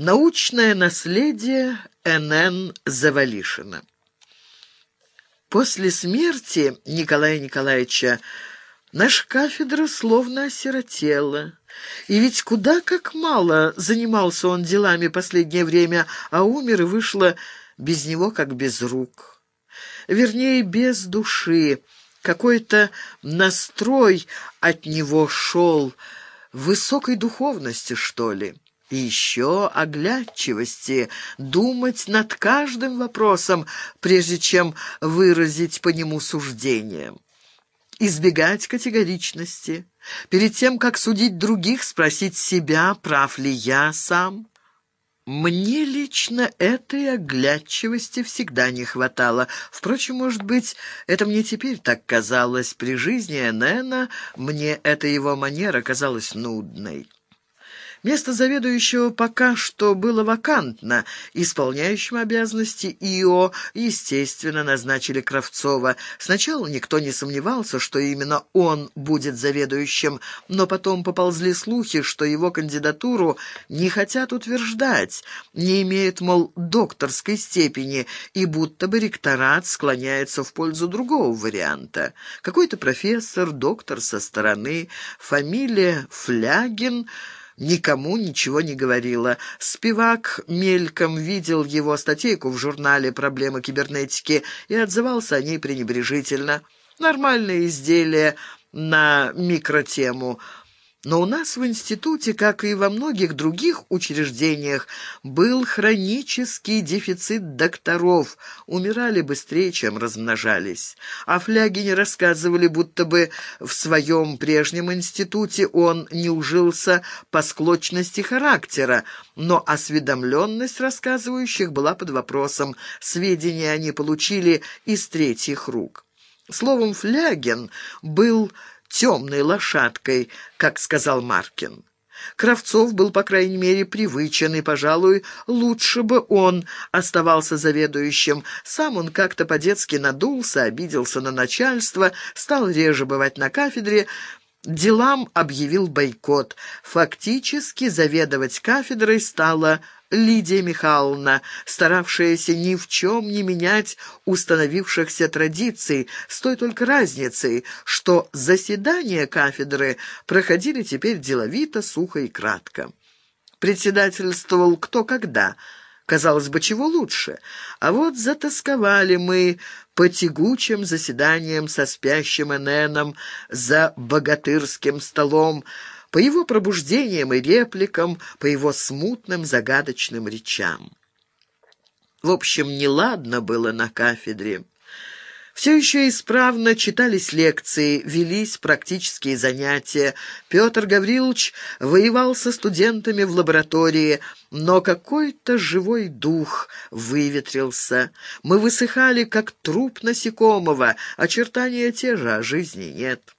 Научное наследие Н.Н. Завалишина. После смерти Николая Николаевича наша кафедра словно осиротела. И ведь куда как мало занимался он делами последнее время, а умер и вышло без него как без рук. Вернее, без души. Какой-то настрой от него шел, высокой духовности, что ли. Еще оглядчивости, думать над каждым вопросом, прежде чем выразить по нему суждение. Избегать категоричности. Перед тем, как судить других, спросить себя, прав ли я сам. Мне лично этой оглядчивости всегда не хватало. Впрочем, может быть, это мне теперь так казалось. При жизни Энена мне эта его манера казалась нудной. Место заведующего пока что было вакантно. Исполняющим обязанности ИО, естественно, назначили Кравцова. Сначала никто не сомневался, что именно он будет заведующим, но потом поползли слухи, что его кандидатуру не хотят утверждать, не имеет, мол, докторской степени, и будто бы ректорат склоняется в пользу другого варианта. Какой-то профессор, доктор со стороны, фамилия Флягин — никому ничего не говорила. Спивак мельком видел его статейку в журнале «Проблемы кибернетики» и отзывался о ней пренебрежительно. Нормальное изделие на микротему – но у нас в институте, как и во многих других учреждениях, был хронический дефицит докторов, умирали быстрее, чем размножались. А Флягине рассказывали, будто бы в своем прежнем институте он не ужился по склочности характера, но осведомленность рассказывающих была под вопросом, сведения они получили из третьих рук. Словом, Флягин был темной лошадкой, как сказал Маркин. Кравцов был, по крайней мере, привычен, и, пожалуй, лучше бы он оставался заведующим. Сам он как-то по-детски надулся, обиделся на начальство, стал реже бывать на кафедре, делам объявил бойкот. Фактически заведовать кафедрой стало Лидия Михайловна, старавшаяся ни в чем не менять установившихся традиций, с той только разницей, что заседания кафедры проходили теперь деловито, сухо и кратко. Председательствовал кто когда – Казалось бы, чего лучше. А вот затасковали мы по тягучим заседаниям со спящим Эненом за богатырским столом, по его пробуждениям и репликам, по его смутным загадочным речам. В общем, неладно было на кафедре. Все еще исправно читались лекции, велись практические занятия. Петр Гаврилович воевал со студентами в лаборатории, но какой-то живой дух выветрился. Мы высыхали, как труп насекомого, очертания те же, а жизни нет.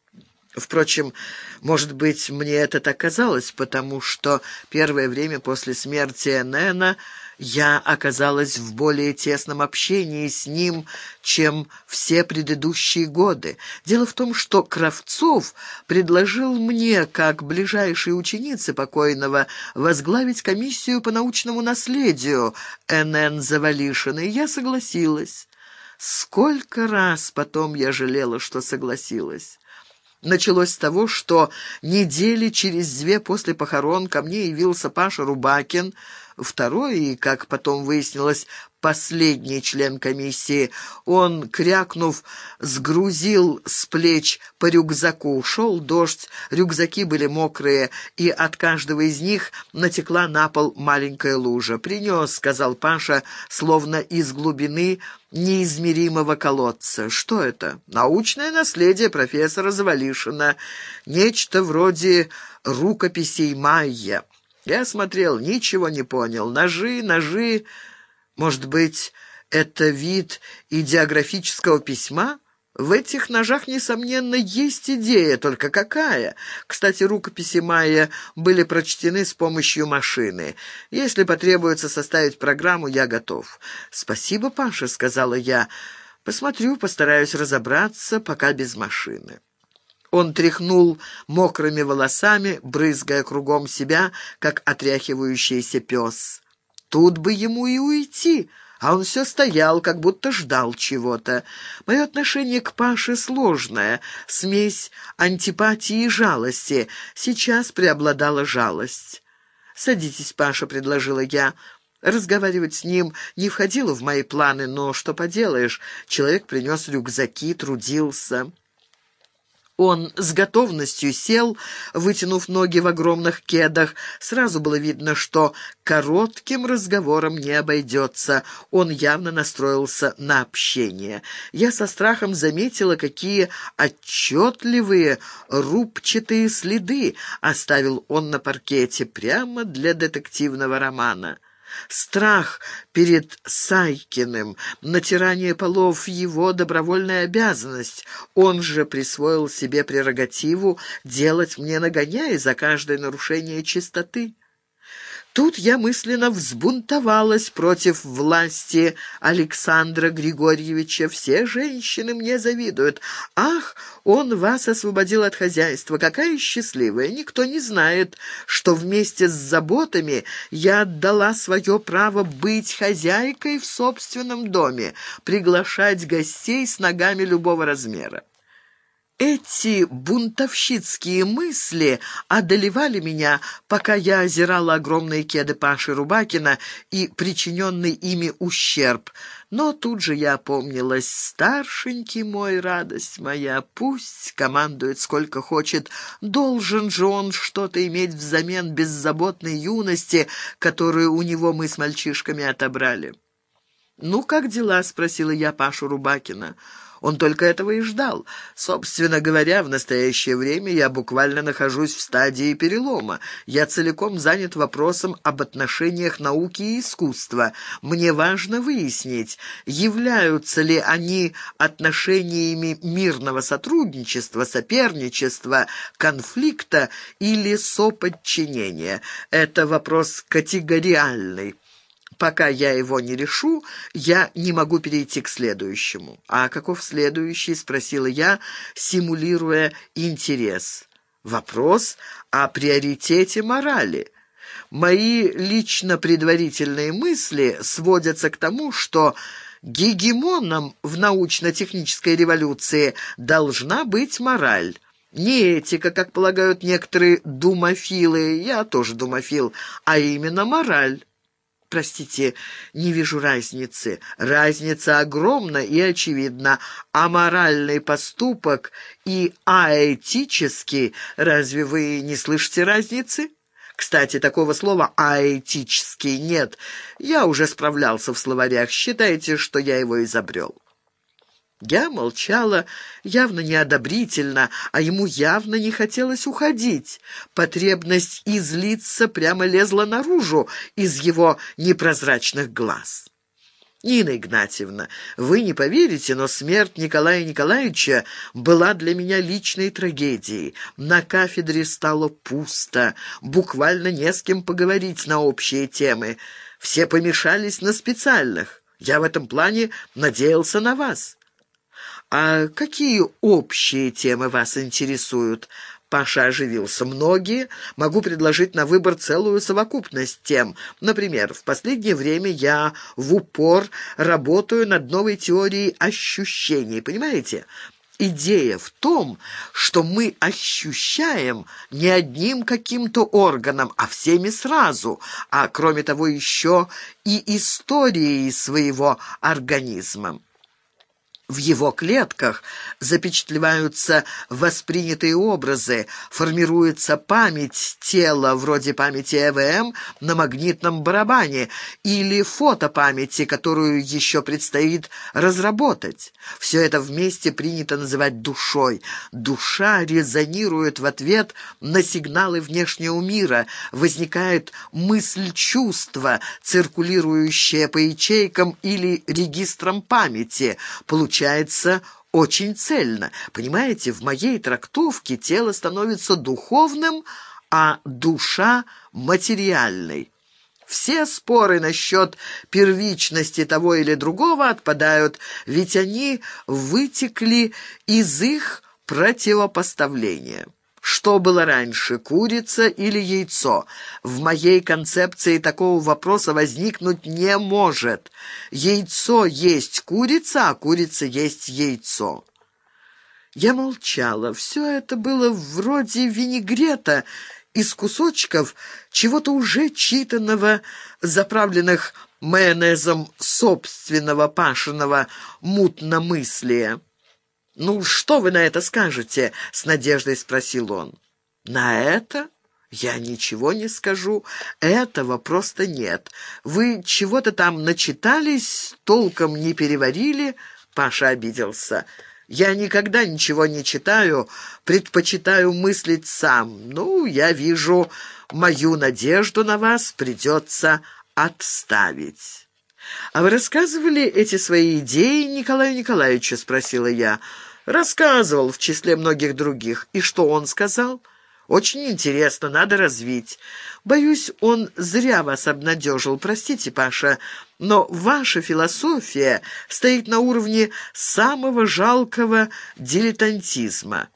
Впрочем, может быть, мне это так казалось, потому что первое время после смерти Нена я оказалась в более тесном общении с ним, чем все предыдущие годы. Дело в том, что Кравцов предложил мне, как ближайшей ученице покойного, возглавить комиссию по научному наследию Н.Н. Завалишина, и я согласилась. Сколько раз потом я жалела, что согласилась. Началось с того, что недели через две после похорон ко мне явился Паша Рубакин, второй и, как потом выяснилось, последний член комиссии. Он, крякнув, сгрузил с плеч по рюкзаку. Шел дождь, рюкзаки были мокрые, и от каждого из них натекла на пол маленькая лужа. «Принес», — сказал Паша, словно из глубины неизмеримого колодца. «Что это?» «Научное наследие профессора Завалишина. Нечто вроде рукописей Майя». Я смотрел, ничего не понял. Ножи, ножи... Может быть, это вид идеографического письма? В этих ножах, несомненно, есть идея, только какая? Кстати, рукописи Майя были прочтены с помощью машины. Если потребуется составить программу, я готов. «Спасибо, Паша», — сказала я. «Посмотрю, постараюсь разобраться, пока без машины». Он тряхнул мокрыми волосами, брызгая кругом себя, как отряхивающийся пес. Тут бы ему и уйти, а он все стоял, как будто ждал чего-то. Мое отношение к Паше сложное, смесь антипатии и жалости. Сейчас преобладала жалость. «Садитесь, Паша», — предложила я. Разговаривать с ним не входило в мои планы, но что поделаешь, человек принес рюкзаки, трудился. Он с готовностью сел, вытянув ноги в огромных кедах. Сразу было видно, что коротким разговором не обойдется. Он явно настроился на общение. Я со страхом заметила, какие отчетливые рубчатые следы оставил он на паркете прямо для детективного романа. Страх перед Сайкиным, натирание полов — его добровольная обязанность. Он же присвоил себе прерогативу делать мне нагоняя за каждое нарушение чистоты. Тут я мысленно взбунтовалась против власти Александра Григорьевича. Все женщины мне завидуют. Ах, он вас освободил от хозяйства. Какая счастливая! Никто не знает, что вместе с заботами я отдала свое право быть хозяйкой в собственном доме, приглашать гостей с ногами любого размера. Эти бунтовщицкие мысли одолевали меня, пока я озирала огромные кеды Паши Рубакина и причиненный ими ущерб. Но тут же я опомнилась. Старшенький мой, радость моя, пусть командует сколько хочет. Должен же он что-то иметь взамен беззаботной юности, которую у него мы с мальчишками отобрали. «Ну, как дела?» — спросила я Пашу Рубакина. Он только этого и ждал. Собственно говоря, в настоящее время я буквально нахожусь в стадии перелома. Я целиком занят вопросом об отношениях науки и искусства. Мне важно выяснить, являются ли они отношениями мирного сотрудничества, соперничества, конфликта или соподчинения. Это вопрос категориальный. Пока я его не решу, я не могу перейти к следующему. «А каков следующий?» — спросила я, симулируя интерес. «Вопрос о приоритете морали». Мои лично предварительные мысли сводятся к тому, что гегемоном в научно-технической революции должна быть мораль. Не этика, как полагают некоторые думофилы, я тоже думофил, а именно мораль. Простите, не вижу разницы. Разница огромна и очевидна. Аморальный поступок и аэтический. Разве вы не слышите разницы? Кстати, такого слова «аэтический» нет. Я уже справлялся в словарях. Считайте, что я его изобрел. Я молчала, явно неодобрительно, а ему явно не хотелось уходить. Потребность излиться прямо лезла наружу из его непрозрачных глаз. «Нина Игнатьевна, вы не поверите, но смерть Николая Николаевича была для меня личной трагедией. На кафедре стало пусто, буквально не с кем поговорить на общие темы. Все помешались на специальных. Я в этом плане надеялся на вас». «А какие общие темы вас интересуют?» Паша оживился. «Многие. Могу предложить на выбор целую совокупность тем. Например, в последнее время я в упор работаю над новой теорией ощущений. Понимаете?» Идея в том, что мы ощущаем не одним каким-то органом, а всеми сразу, а кроме того еще и историей своего организма. В его клетках запечатлеваются воспринятые образы, формируется память тела, вроде памяти ЭВМ на магнитном барабане, или фотопамяти, которую еще предстоит разработать. Все это вместе принято называть душой. Душа резонирует в ответ на сигналы внешнего мира, возникает мысль чувства, циркулирующая по ячейкам или регистрам памяти, получается получается очень цельно. Понимаете, в моей трактовке тело становится духовным, а душа — материальной. Все споры насчет первичности того или другого отпадают, ведь они вытекли из их противопоставления. Что было раньше, курица или яйцо? В моей концепции такого вопроса возникнуть не может. Яйцо есть курица, а курица есть яйцо. Я молчала. Все это было вроде винегрета из кусочков чего-то уже читанного, заправленных майонезом собственного пашиного мутномыслия. «Ну, что вы на это скажете?» — с надеждой спросил он. «На это?» «Я ничего не скажу. Этого просто нет. Вы чего-то там начитались, толком не переварили?» Паша обиделся. «Я никогда ничего не читаю, предпочитаю мыслить сам. Ну, я вижу, мою надежду на вас придется отставить». «А вы рассказывали эти свои идеи Николаю Николаевичу?» — спросила я. «Рассказывал в числе многих других. И что он сказал?» «Очень интересно, надо развить. Боюсь, он зря вас обнадежил. Простите, Паша, но ваша философия стоит на уровне самого жалкого дилетантизма».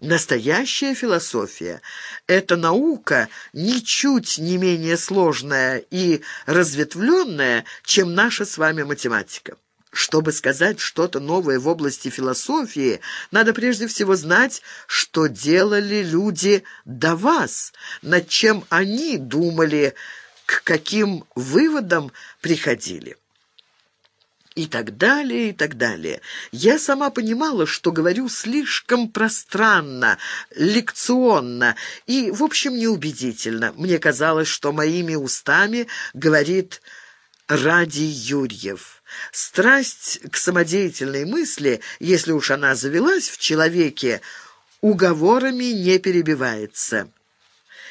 Настоящая философия — это наука ничуть не менее сложная и разветвленная, чем наша с вами математика. Чтобы сказать что-то новое в области философии, надо прежде всего знать, что делали люди до вас, над чем они думали, к каким выводам приходили и так далее, и так далее. Я сама понимала, что говорю слишком пространно, лекционно и, в общем, неубедительно. Мне казалось, что моими устами говорит Ради Юрьев. Страсть к самодеятельной мысли, если уж она завелась в человеке, уговорами не перебивается.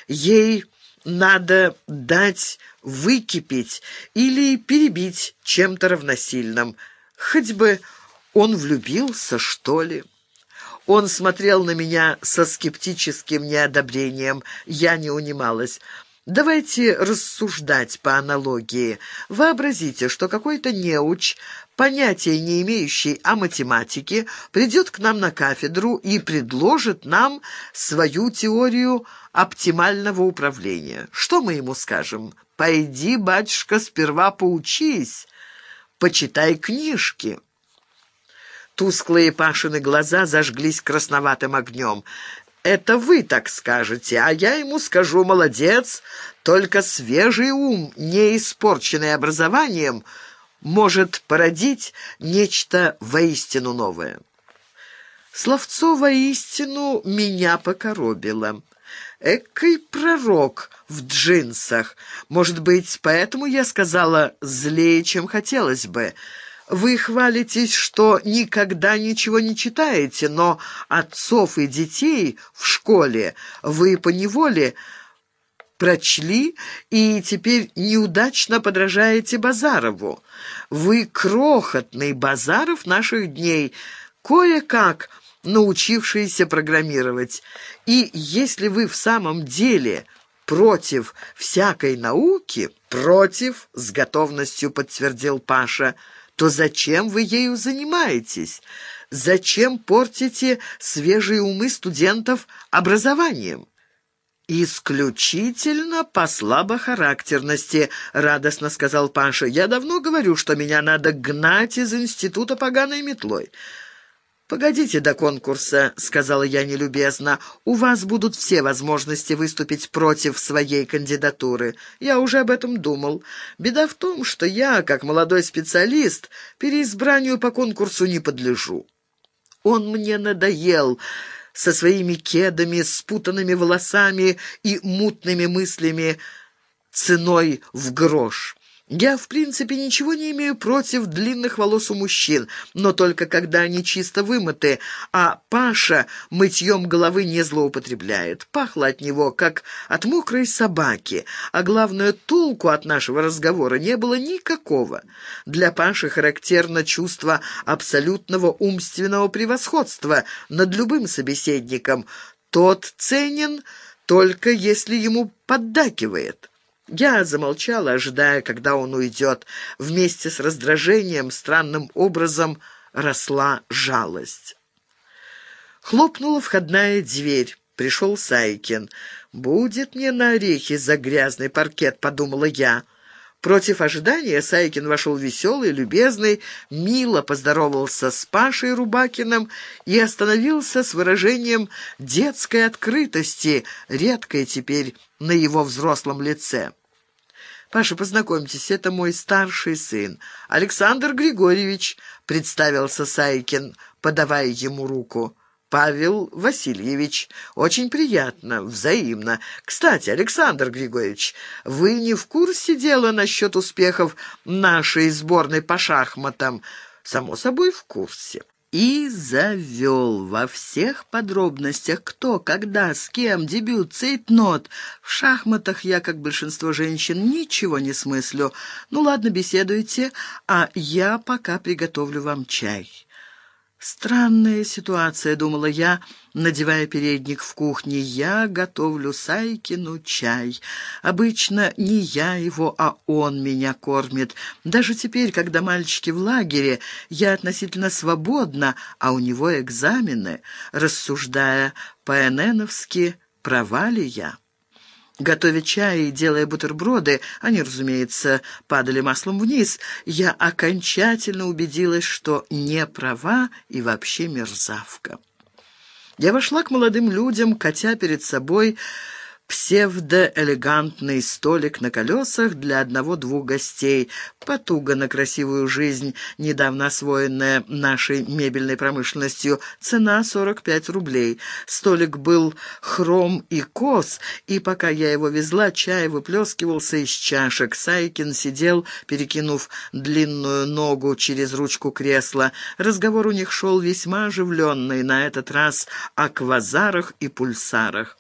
Ей надо дать выкипеть или перебить чем-то равносильным. Хоть бы он влюбился, что ли. Он смотрел на меня со скептическим неодобрением. Я не унималась. Давайте рассуждать по аналогии. Вообразите, что какой-то неуч, понятия не имеющий о математике, придет к нам на кафедру и предложит нам свою теорию оптимального управления. Что мы ему скажем? «Пойди, батюшка, сперва поучись, почитай книжки». Тусклые Пашины глаза зажглись красноватым огнем. «Это вы так скажете, а я ему скажу, молодец, только свежий ум, не испорченный образованием, может породить нечто воистину новое». Словцо воистину меня покоробило. Экой пророк в джинсах. Может быть, поэтому я сказала «злее, чем хотелось бы». Вы хвалитесь, что никогда ничего не читаете, но отцов и детей в школе вы поневоле прочли и теперь неудачно подражаете Базарову. Вы крохотный Базаров наших дней, кое-как научившиеся программировать. И если вы в самом деле против всякой науки, против, с готовностью подтвердил Паша, то зачем вы ею занимаетесь? Зачем портите свежие умы студентов образованием? «Исключительно по слабохарактерности», — радостно сказал Паша. «Я давно говорю, что меня надо гнать из института поганой метлой. «Погодите до конкурса», — сказала я нелюбезно. «У вас будут все возможности выступить против своей кандидатуры. Я уже об этом думал. Беда в том, что я, как молодой специалист, переизбранию по конкурсу не подлежу. Он мне надоел» со своими кедами, спутанными волосами и мутными мыслями ценой в грош. Я, в принципе, ничего не имею против длинных волос у мужчин, но только когда они чисто вымыты, а Паша мытьем головы не злоупотребляет. Пахло от него, как от мокрой собаки, а главное, толку от нашего разговора не было никакого. Для Паши характерно чувство абсолютного умственного превосходства над любым собеседником. Тот ценен только если ему поддакивает. Я замолчала, ожидая, когда он уйдет. Вместе с раздражением странным образом росла жалость. Хлопнула входная дверь. Пришел Сайкин. «Будет мне на орехи за грязный паркет», — подумала я. Против ожидания Сайкин вошел веселый, любезный, мило поздоровался с Пашей Рубакиным и остановился с выражением детской открытости, редкой теперь на его взрослом лице. «Паша, познакомьтесь, это мой старший сын, Александр Григорьевич», — представился Сайкин, подавая ему руку. Павел Васильевич. Очень приятно, взаимно. Кстати, Александр Григорьевич, вы не в курсе дела насчет успехов нашей сборной по шахматам? Само собой, в курсе. И завел во всех подробностях, кто, когда, с кем, дебют, цейтнот. В шахматах я, как большинство женщин, ничего не смыслю. Ну ладно, беседуйте, а я пока приготовлю вам чай. «Странная ситуация», — думала я, надевая передник в кухне. «Я готовлю Сайкину чай. Обычно не я его, а он меня кормит. Даже теперь, когда мальчики в лагере, я относительно свободна, а у него экзамены. Рассуждая по-эненовски, права ли я?» Готовя чай и делая бутерброды, они, разумеется, падали маслом вниз, я окончательно убедилась, что не права и вообще мерзавка. Я вошла к молодым людям, катя перед собой псевдоэлегантный столик на колесах для одного-двух гостей, потуга на красивую жизнь, недавно освоенная нашей мебельной промышленностью, цена 45 рублей. Столик был хром и кос, и пока я его везла, чай выплескивался из чашек. Сайкин сидел, перекинув длинную ногу через ручку кресла. Разговор у них шел весьма оживленный, на этот раз о квазарах и пульсарах.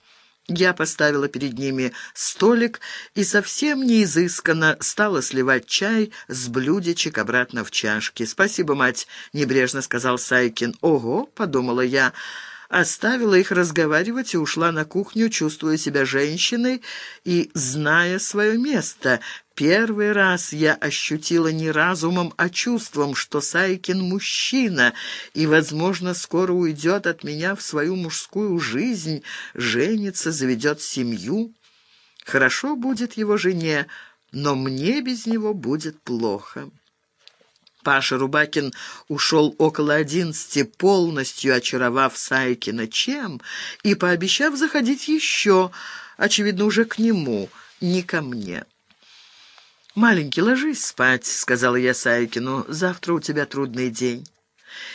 Я поставила перед ними столик и совсем неизысканно стала сливать чай с блюдечек обратно в чашки. «Спасибо, мать», — небрежно сказал Сайкин. «Ого», — подумала я, — оставила их разговаривать и ушла на кухню, чувствуя себя женщиной и зная свое место. Первый раз я ощутила не разумом, а чувством, что Сайкин мужчина и, возможно, скоро уйдет от меня в свою мужскую жизнь, женится, заведет семью. Хорошо будет его жене, но мне без него будет плохо. Паша Рубакин ушел около одиннадцати, полностью очаровав Сайкина чем и пообещав заходить еще, очевидно, уже к нему, не ко мне. «Маленький, ложись спать», — сказала я Сайкину, — «завтра у тебя трудный день».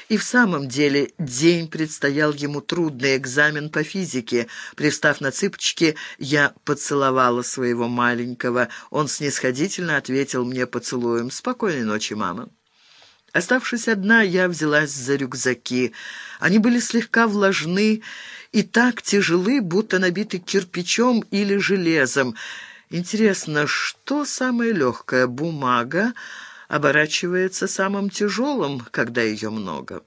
И в самом деле день предстоял ему трудный экзамен по физике. Пристав на цыпочки, я поцеловала своего маленького. Он снисходительно ответил мне поцелуем. «Спокойной ночи, мама». Оставшись одна, я взялась за рюкзаки. Они были слегка влажны и так тяжелы, будто набиты кирпичом или железом. Интересно, что самое легкое? Бумага оборачивается самым тяжелым, когда ее много.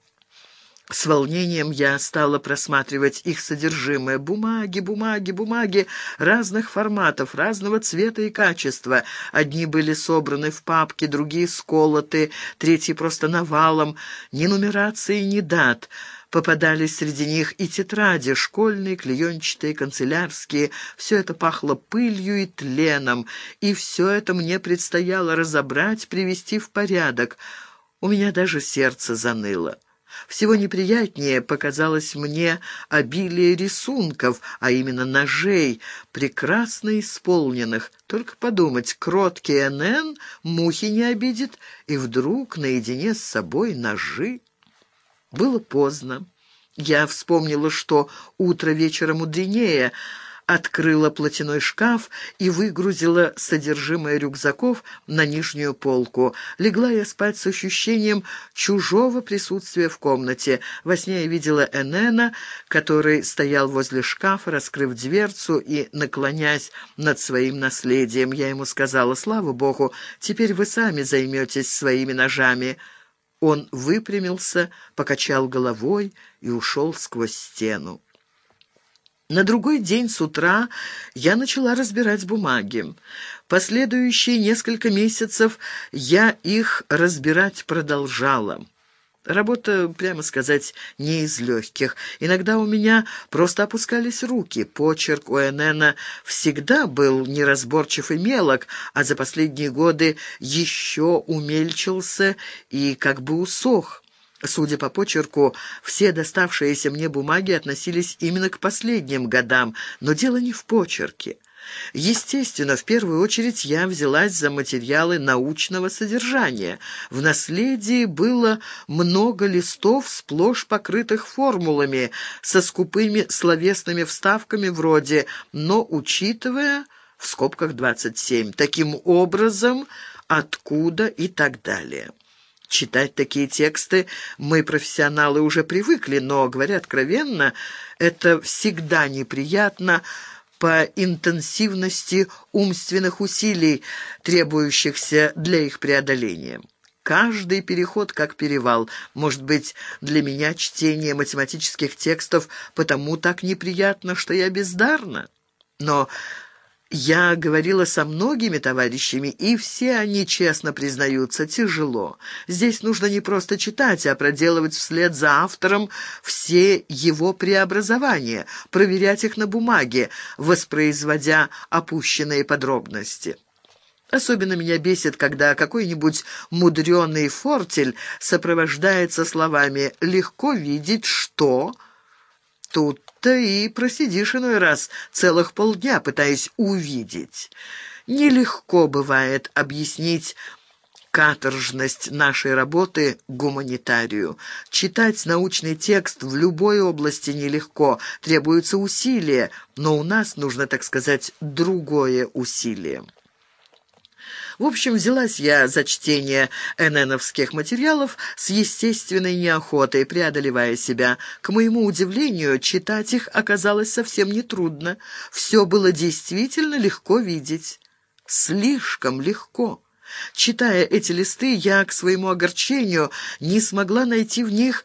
С волнением я стала просматривать их содержимое. Бумаги, бумаги, бумаги разных форматов, разного цвета и качества. Одни были собраны в папки, другие сколоты, третьи просто навалом. Ни нумерации, ни дат. Попадались среди них и тетради, школьные, клеенчатые, канцелярские. Все это пахло пылью и тленом, и все это мне предстояло разобрать, привести в порядок. У меня даже сердце заныло. Всего неприятнее показалось мне обилие рисунков, а именно ножей, прекрасно исполненных. Только подумать, кроткий НН мухи не обидит, и вдруг наедине с собой ножи. Было поздно. Я вспомнила, что утро вечера мудренее — открыла платяной шкаф и выгрузила содержимое рюкзаков на нижнюю полку. Легла я спать с ощущением чужого присутствия в комнате. Во сне я видела Энена, который стоял возле шкафа, раскрыв дверцу и наклонясь над своим наследием. Я ему сказала, слава богу, теперь вы сами займетесь своими ножами. Он выпрямился, покачал головой и ушел сквозь стену. На другой день с утра я начала разбирать бумаги. Последующие несколько месяцев я их разбирать продолжала. Работа, прямо сказать, не из легких. Иногда у меня просто опускались руки. Почерк у Энена всегда был неразборчив и мелок, а за последние годы еще умельчился и как бы усох. Судя по почерку, все доставшиеся мне бумаги относились именно к последним годам, но дело не в почерке. Естественно, в первую очередь я взялась за материалы научного содержания. В наследии было много листов, сплошь покрытых формулами, со скупыми словесными вставками вроде «но учитывая» в скобках 27, таким образом, откуда и так далее. Читать такие тексты мы, профессионалы, уже привыкли, но, говоря откровенно, это всегда неприятно, по интенсивности умственных усилий, требующихся для их преодоления. Каждый переход как перевал. Может быть, для меня чтение математических текстов потому так неприятно, что я бездарна? Но я говорила со многими товарищами, и все они честно признаются, тяжело. Здесь нужно не просто читать, а проделывать вслед за автором все его преобразования, проверять их на бумаге, воспроизводя опущенные подробности. Особенно меня бесит, когда какой-нибудь мудреный фортель сопровождается словами «легко видеть, что...» Тут-то и просидишь иной раз целых полдня, пытаясь увидеть. Нелегко бывает объяснить каторжность нашей работы гуманитарию. Читать научный текст в любой области нелегко, требуется усилие, но у нас нужно, так сказать, другое усилие. В общем, взялась я за чтение эненовских материалов с естественной неохотой, преодолевая себя. К моему удивлению, читать их оказалось совсем нетрудно. Все было действительно легко видеть. Слишком легко. Читая эти листы, я, к своему огорчению, не смогла найти в них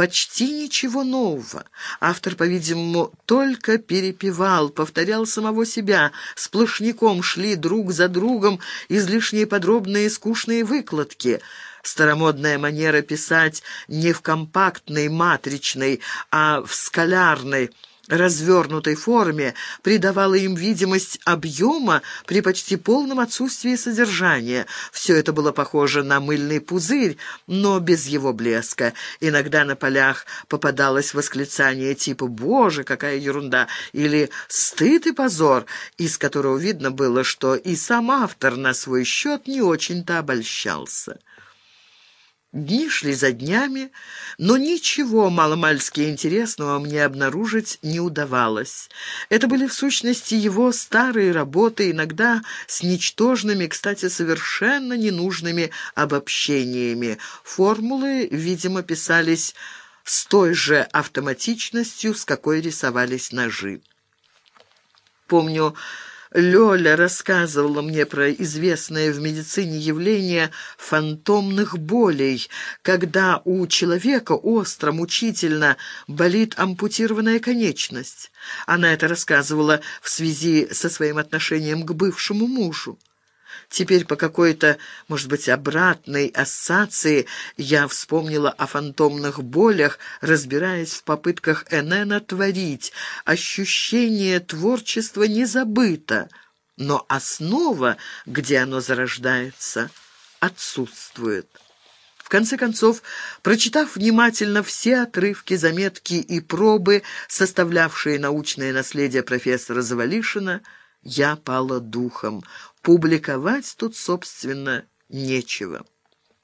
почти ничего нового. Автор, по-видимому, только перепевал, повторял самого себя. Сплошняком шли друг за другом излишние подробные скучные выкладки. Старомодная манера писать не в компактной матричной, а в скалярной, развернутой форме придавала им видимость объема при почти полном отсутствии содержания. Все это было похоже на мыльный пузырь, но без его блеска. Иногда на полях попадалось восклицание типа «Боже, какая ерунда!» или «Стыд и позор!», из которого видно было, что и сам автор на свой счет не очень-то обольщался. Дни шли за днями, но ничего маломальски интересного мне обнаружить не удавалось. Это были в сущности его старые работы, иногда с ничтожными, кстати, совершенно ненужными обобщениями. Формулы, видимо, писались с той же автоматичностью, с какой рисовались ножи. Помню, Лёля рассказывала мне про известное в медицине явление фантомных болей, когда у человека остро, мучительно болит ампутированная конечность. Она это рассказывала в связи со своим отношением к бывшему мужу. Теперь по какой-то, может быть, обратной ассоциации я вспомнила о фантомных болях, разбираясь в попытках Энена творить. Ощущение творчества не забыто, но основа, где оно зарождается, отсутствует. В конце концов, прочитав внимательно все отрывки, заметки и пробы, составлявшие научное наследие профессора Завалишина, я пала духом. Публиковать тут, собственно, нечего.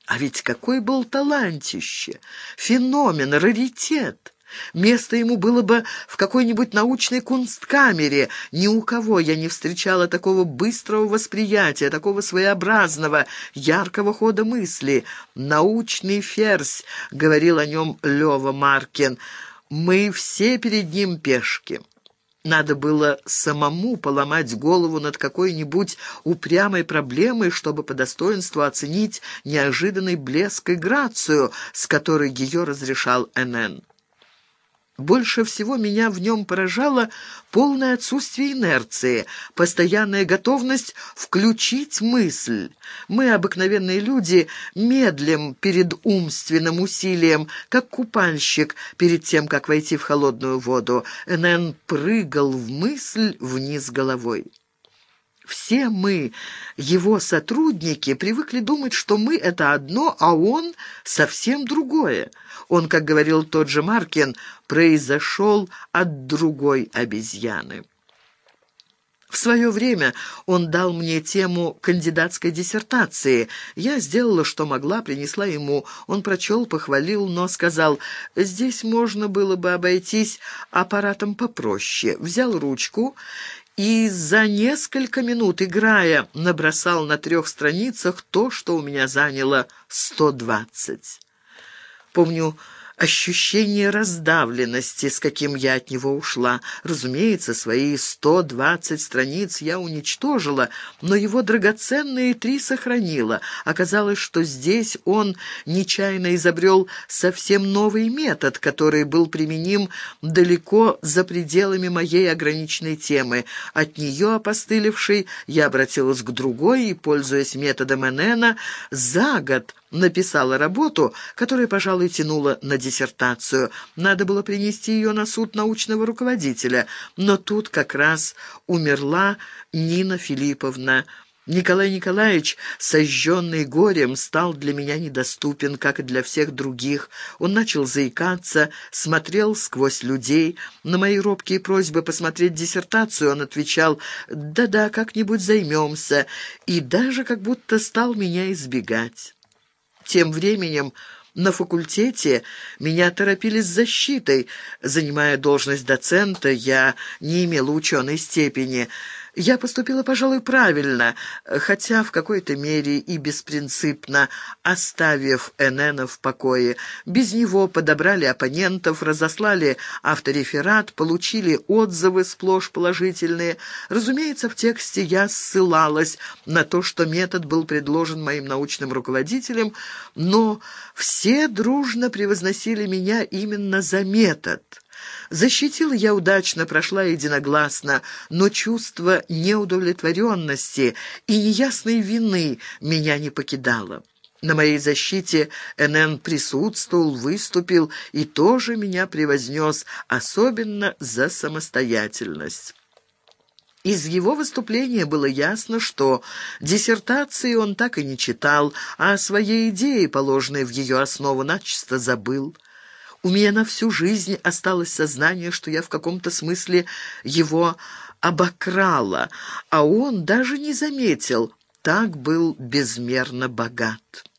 А ведь какой был талантище! Феномен, раритет! Место ему было бы в какой-нибудь научной кунсткамере. Ни у кого я не встречала такого быстрого восприятия, такого своеобразного, яркого хода мысли. «Научный ферзь», — говорил о нем Лёва Маркин, — «мы все перед ним пешки». Надо было самому поломать голову над какой-нибудь упрямой проблемой, чтобы по достоинству оценить неожиданный блеск и грацию, с которой ее разрешал Н.Н. Больше всего меня в нем поражало полное отсутствие инерции, постоянная готовность включить мысль. Мы, обыкновенные люди, медлим перед умственным усилием, как купальщик перед тем, как войти в холодную воду. Энн прыгал в мысль вниз головой. Все мы, его сотрудники, привыкли думать, что мы — это одно, а он — совсем другое. Он, как говорил тот же Маркин, произошел от другой обезьяны. В свое время он дал мне тему кандидатской диссертации. Я сделала, что могла, принесла ему. Он прочел, похвалил, но сказал, здесь можно было бы обойтись аппаратом попроще. Взял ручку и за несколько минут, играя, набросал на трех страницах то, что у меня заняло сто двадцать. Помню, ощущение раздавленности, с каким я от него ушла. Разумеется, свои сто двадцать страниц я уничтожила, но его драгоценные три сохранила. Оказалось, что здесь он нечаянно изобрел совсем новый метод, который был применим далеко за пределами моей ограниченной темы. От нее, опостылевшей, я обратилась к другой и, пользуясь методом Энена, за год написала работу, которая, пожалуй, тянула на диссертацию. Надо было принести ее на суд научного руководителя, но тут как раз умерла Нина Филипповна. Николай Николаевич, сожженный горем, стал для меня недоступен, как и для всех других. Он начал заикаться, смотрел сквозь людей. На мои робкие просьбы посмотреть диссертацию он отвечал «Да-да, как-нибудь займемся», и даже как будто стал меня избегать. Тем временем на факультете меня торопили с защитой. Занимая должность доцента, я не имела ученой степени – я поступила, пожалуй, правильно, хотя в какой-то мере и беспринципно, оставив Энена в покое. Без него подобрали оппонентов, разослали автореферат, получили отзывы сплошь положительные. Разумеется, в тексте я ссылалась на то, что метод был предложен моим научным руководителем, но все дружно превозносили меня именно за метод. Защитила я удачно, прошла единогласно, но чувство неудовлетворенности и неясной вины меня не покидало. На моей защите НН присутствовал, выступил и тоже меня превознес, особенно за самостоятельность. Из его выступления было ясно, что диссертации он так и не читал, а своей идеи, положенной в ее основу, начисто забыл. У меня на всю жизнь осталось сознание, что я в каком-то смысле его обокрала, а он даже не заметил, так был безмерно богат.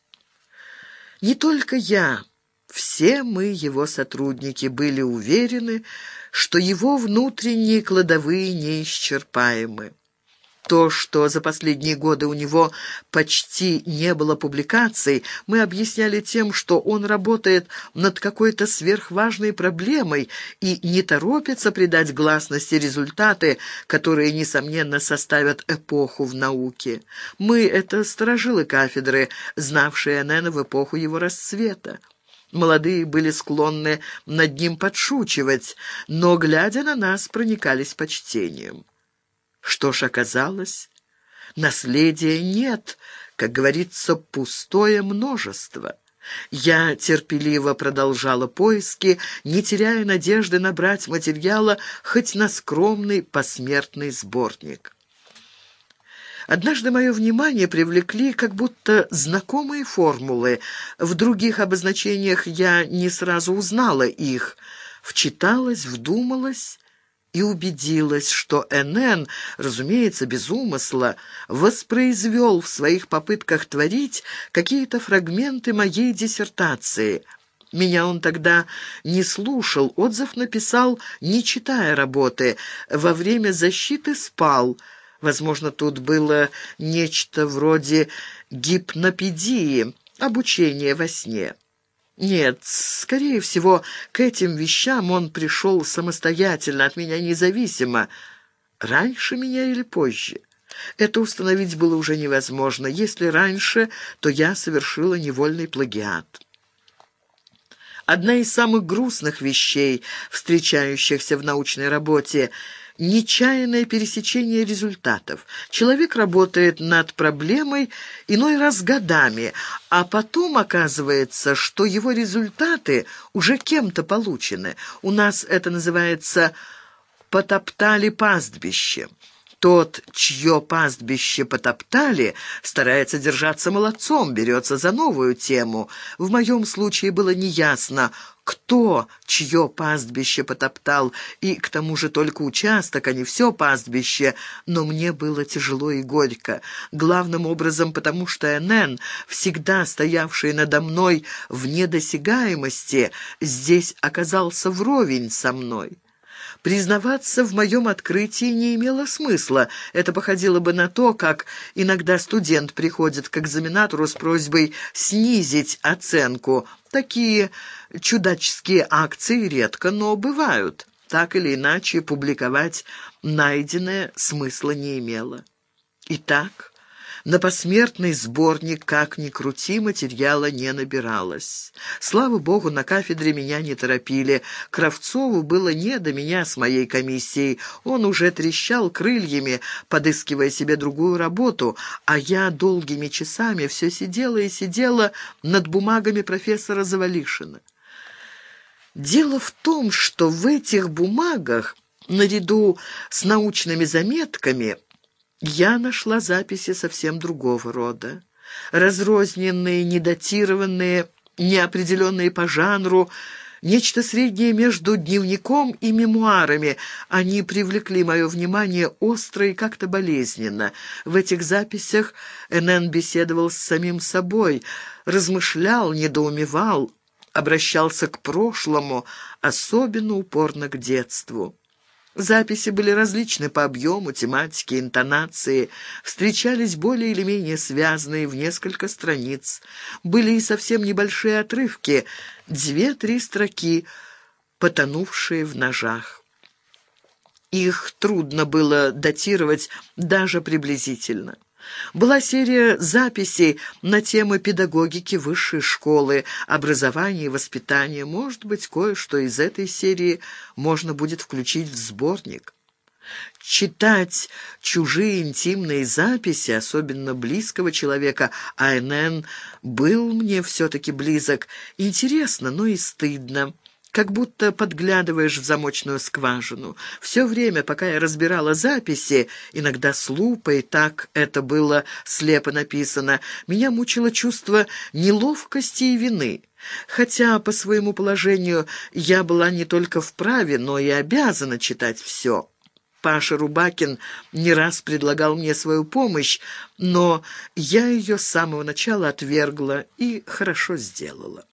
Не только я, все мы, его сотрудники, были уверены, что его внутренние кладовые неисчерпаемы. То, что за последние годы у него почти не было публикаций, мы объясняли тем, что он работает над какой-то сверхважной проблемой и не торопится придать гласности результаты, которые, несомненно, составят эпоху в науке. Мы — это сторожилы кафедры, знавшие Энена в эпоху его расцвета. Молодые были склонны над ним подшучивать, но, глядя на нас, проникались почтением. Что ж оказалось? Наследия нет, как говорится, пустое множество. Я терпеливо продолжала поиски, не теряя надежды набрать материала хоть на скромный посмертный сборник. Однажды мое внимание привлекли как будто знакомые формулы. В других обозначениях я не сразу узнала их. Вчиталась, вдумалась и убедилась, что НН, разумеется, без умысла, воспроизвел в своих попытках творить какие-то фрагменты моей диссертации. Меня он тогда не слушал, отзыв написал, не читая работы, во время защиты спал. Возможно, тут было нечто вроде гипнопедии, обучения во сне. Нет, скорее всего, к этим вещам он пришел самостоятельно, от меня независимо. Раньше меня или позже? Это установить было уже невозможно. Если раньше, то я совершила невольный плагиат. Одна из самых грустных вещей, встречающихся в научной работе – нечаянное пересечение результатов. Человек работает над проблемой иной раз годами, а потом оказывается, что его результаты уже кем-то получены. У нас это называется «потоптали пастбище». Тот, чье пастбище потоптали, старается держаться молодцом, берется за новую тему. В моем случае было неясно, кто чье пастбище потоптал, и к тому же только участок, а не все пастбище, но мне было тяжело и горько. Главным образом потому, что Энн, всегда стоявший надо мной в недосягаемости, здесь оказался вровень со мной. Признаваться в моем открытии не имело смысла. Это походило бы на то, как иногда студент приходит к экзаменатору с просьбой снизить оценку. Такие чудаческие акции редко, но бывают. Так или иначе, публиковать найденное смысла не имело. Итак, на посмертный сборник, как ни крути, материала не набиралось. Слава богу, на кафедре меня не торопили. Кравцову было не до меня с моей комиссией. Он уже трещал крыльями, подыскивая себе другую работу, а я долгими часами все сидела и сидела над бумагами профессора Завалишина. Дело в том, что в этих бумагах, наряду с научными заметками, я нашла записи совсем другого рода. Разрозненные, недатированные, неопределенные по жанру, нечто среднее между дневником и мемуарами. Они привлекли мое внимание остро и как-то болезненно. В этих записях Энн беседовал с самим собой, размышлял, недоумевал, обращался к прошлому, особенно упорно к детству. Записи были различны по объему, тематике, интонации, встречались более или менее связанные в несколько страниц. Были и совсем небольшие отрывки, две-три строки, потонувшие в ножах. Их трудно было датировать даже приблизительно. Была серия записей на темы педагогики высшей школы, образования и воспитания. Может быть, кое-что из этой серии можно будет включить в сборник. Читать чужие интимные записи, особенно близкого человека, Айнен был мне все-таки близок, интересно, но и стыдно как будто подглядываешь в замочную скважину. Все время, пока я разбирала записи, иногда с лупой, так это было слепо написано, меня мучило чувство неловкости и вины. Хотя по своему положению я была не только вправе, но и обязана читать все. Паша Рубакин не раз предлагал мне свою помощь, но я ее с самого начала отвергла и хорошо сделала.